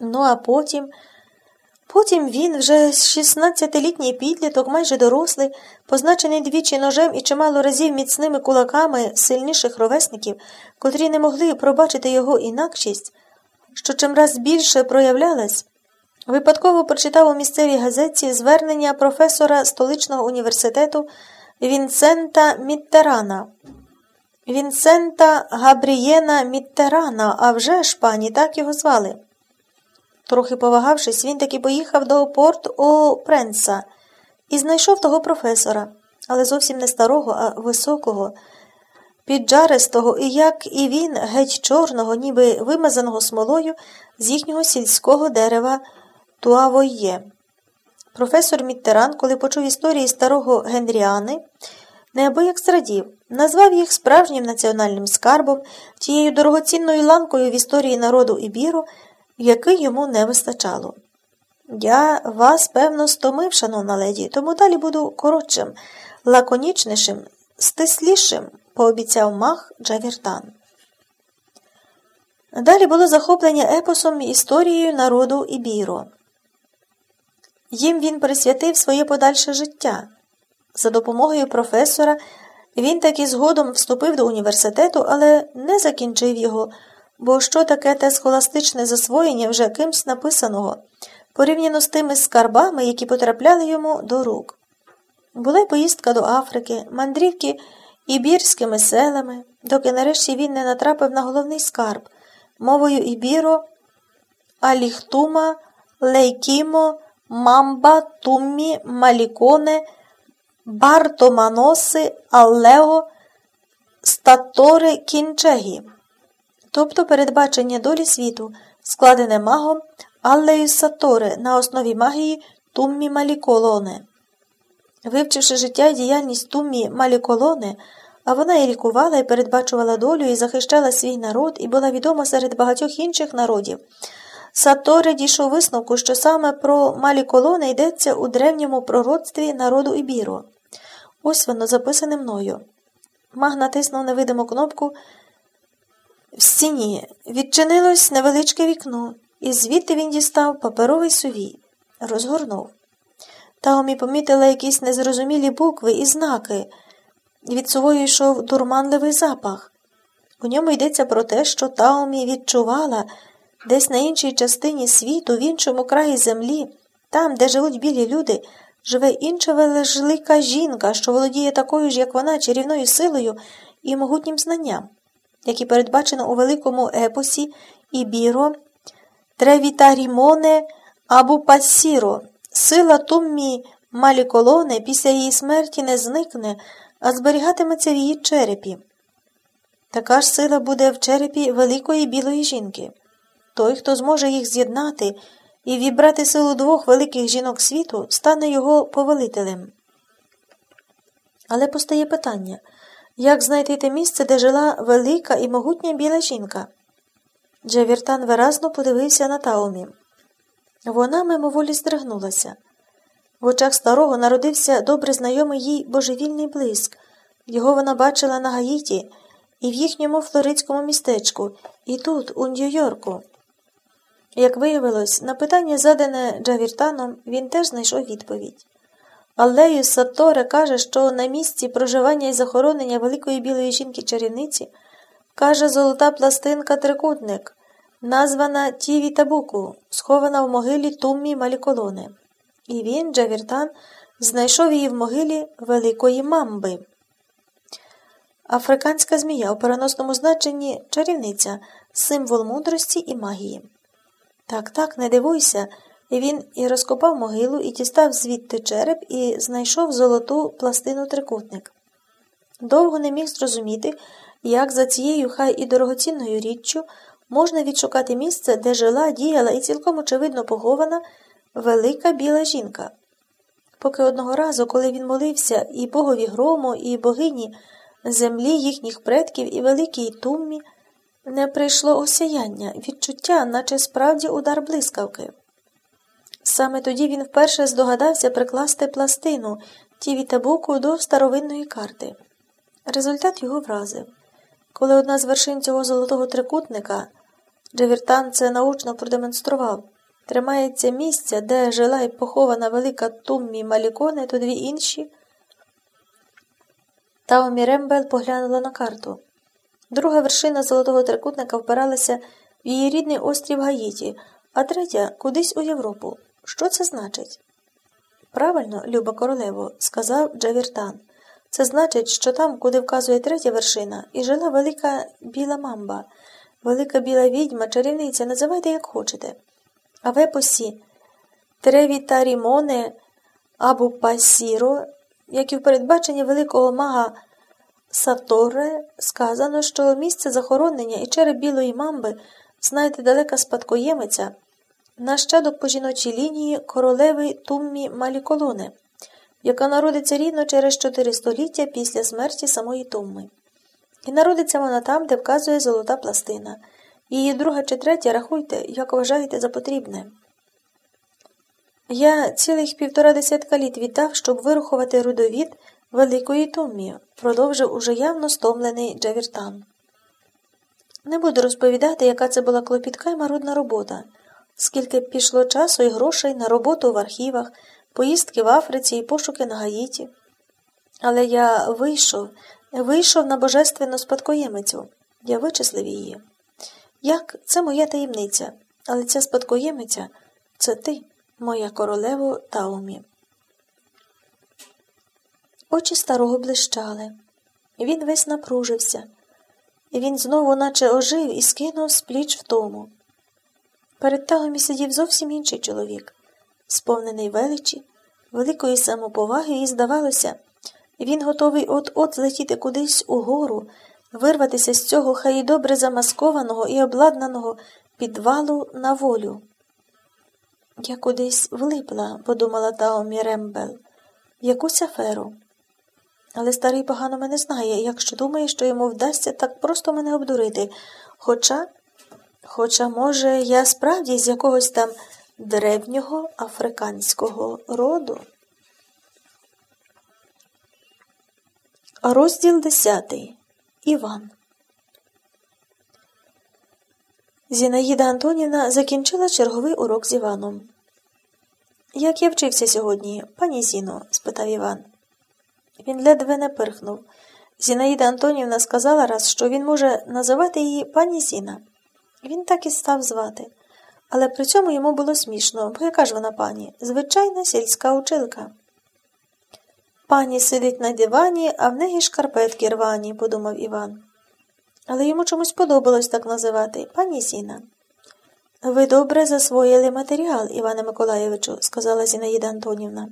Ну, а потім. Потім він, вже 16-літній підліток, майже дорослий, позначений двічі ножем і чимало разів міцними кулаками сильніших ровесників, котрі не могли пробачити його інакшість, що чимраз більше проявлялась, випадково прочитав у місцевій газеті звернення професора столичного університету Вінсента Міттерана. Вінсента Габрієна Міттерана, а вже ж пані, так його звали. Трохи повагавшись, він таки поїхав до порт о Пренса і знайшов того професора, але зовсім не старого, а високого, піджаристого і, як і він, геть чорного, ніби вимазаного смолою з їхнього сільського дерева Туавойє. Професор Міттеран, коли почув історії старого Генріани, неабияк зрадів, назвав їх справжнім національним скарбом, тією дорогоцінною ланкою в історії народу Ібіру, який йому не вистачало. Я вас, певно, стомив, шановна леді, тому далі буду коротшим, лаконічнішим, стислішим, пообіцяв мах Джавіртан. Далі було захоплення епосом історією народу Ібіро. Їм він присвятив своє подальше життя. За допомогою професора він таки згодом вступив до університету, але не закінчив його, бо що таке те схоластичне засвоєння вже кимсь написаного, порівняно з тими скарбами, які потрапляли йому до рук. Була й поїздка до Африки, мандрівки ібірськими селами, доки нарешті він не натрапив на головний скарб мовою Ібіро, Аліхтума, Лейкімо, Мамба, Туммі, Маліконе, Бартоманоси, Аллео, Статори Кінчегі, тобто передбачення долі світу, складене магом Аллею Сатори на основі магії Туммі Маліколоне. Вивчивши життя і діяльність Туммі Маліколоне, а вона і лікувала, і передбачувала долю, і захищала свій народ, і була відома серед багатьох інших народів. Саторе дійшов висновку, що саме про Маліколоне йдеться у древньому пророцтві народу Ібіру. Ось воно записане мною. Маг натиснув невидиму кнопку. В стіні відчинилось невеличке вікно, і звідти він дістав паперовий сувій, розгорнув. Таомі помітила якісь незрозумілі букви і знаки. Від сувою йшов дурманливий запах. У ньому йдеться про те, що Таомі відчувала десь на іншій частині світу, в іншому краї землі, там, де живуть білі люди, живе інша вележлика жінка, що володіє такою ж, як вона, чарівною силою і могутнім знанням, які передбачено у великому епосі Ібіро, Тревітарімоне або Пассіро. Сила Туммі Маліколоне після її смерті не зникне, а зберігатиметься в її черепі. Така ж сила буде в черепі великої білої жінки. Той, хто зможе їх з'єднати і вібрати силу двох великих жінок світу, стане його повелителем. Але постає питання як знайти те місце, де жила велика і могутня біла жінка? Джавіртан виразно подивився на Таумі. Вона мимоволі здригнулася. В очах старого народився добре знайомий їй божевільний блиск. Його вона бачила на Гаїті і в їхньому флоридському містечку, і тут, у Нью-Йорку. Як виявилось, на питання, задане Джавіртаном, він теж знайшов відповідь. Аллею Саторе каже, що на місці проживання і захоронення великої білої жінки-чарівниці каже золота пластинка трикутник, названа Тіві Табуку, схована в могилі Туммі Маліколони. І він, Джавіртан, знайшов її в могилі Великої мамби. Африканська змія у переносному значенні чарівниця, символ мудрості і магії. Так, так, не дивуйся. Він і розкопав могилу, і дістав звідти череп, і знайшов золоту пластину трикутник. Довго не міг зрозуміти, як за цією хай і дорогоцінною річчю можна відшукати місце, де жила, діяла і цілком очевидно похована велика біла жінка. Поки одного разу, коли він молився і богові грому, і богині землі їхніх предків, і великій туммі, не прийшло осяяння, відчуття, наче справді удар блискавки. Саме тоді він вперше здогадався прикласти пластину тіві табуку до старовинної карти. Результат його вразив. Коли одна з вершин цього золотого трикутника Джевіртан це научно продемонстрував. Тримається місця, де жила і похована велика Туммі Маліконе, то дві інші. Таомі Рембел поглянула на карту. Друга вершина золотого трикутника впиралася в її рідний острів Гаїті, а третя кудись у Європу. Що це значить? Правильно, Люба королево, сказав Джавіртан. Це значить, що там, куди вказує третя вершина, і жила велика біла мамба, велика біла відьма, чарівниця, називайте, як хочете. А в епосі Тревітарімоне або Пасіро, як і в передбаченні великого мага Саторе, сказано, що місце захоронення і череп білої мамби знайде далека спадкоємиця, нащадок по жіночій лінії королеви Туммі Маліколоне яка народиться рівно через чотири століття після смерті самої Тумми. І народиться вона там, де вказує золота пластина. Її друга чи третя рахуйте, як вважаєте за потрібне. Я цілих півтора десятка літ віддав, щоб вирухувати рудовід великої Туммі, продовжив уже явно стомлений Джавіртан. Не буду розповідати, яка це була клопітка й марудна робота, скільки пішло часу і грошей на роботу в архівах поїздки в Африці і пошуки на Гаїті. Але я вийшов, вийшов на божественну спадкоємицю. Я вичислив її. Як це моя таємниця, але ця спадкоємиця це ти, моя королево Таумі. Очі старого блищали. Він весь напружився. Він знову, наче ожив, і скинув з пліч втому. Перед Таумі сидів зовсім інший чоловік сповнений величі, великої самоповаги, і, здавалося, він готовий от-от злетіти кудись угору, вирватися з цього хай і добре замаскованого і обладнаного підвалу на волю. Я кудись влипла, подумала Таомі Рембел, в якусь аферу. Але старий погано мене знає, якщо думає, що йому вдасться так просто мене обдурити. Хоча, хоча, може, я справді з якогось там древнього африканського роду. Розділ десятий. Іван. Зінаїда Антонівна закінчила черговий урок з Іваном. Як я вчився сьогодні, пані Зіно? спитав Іван. Він ледве не пирхнув. Зінаїда Антонівна сказала раз, що він може називати її пані Зіна. Він так і став звати. Але при цьому йому було смішно, бо яка ж вона пані? Звичайна сільська училка. Пані сидить на дивані, а в неї шкарпетки рвані, подумав Іван. Але йому чомусь подобалось так називати пані Зіна. Ви добре засвоїли матеріал, Іване Миколаєвичу, сказала Зінаїда Антонівна.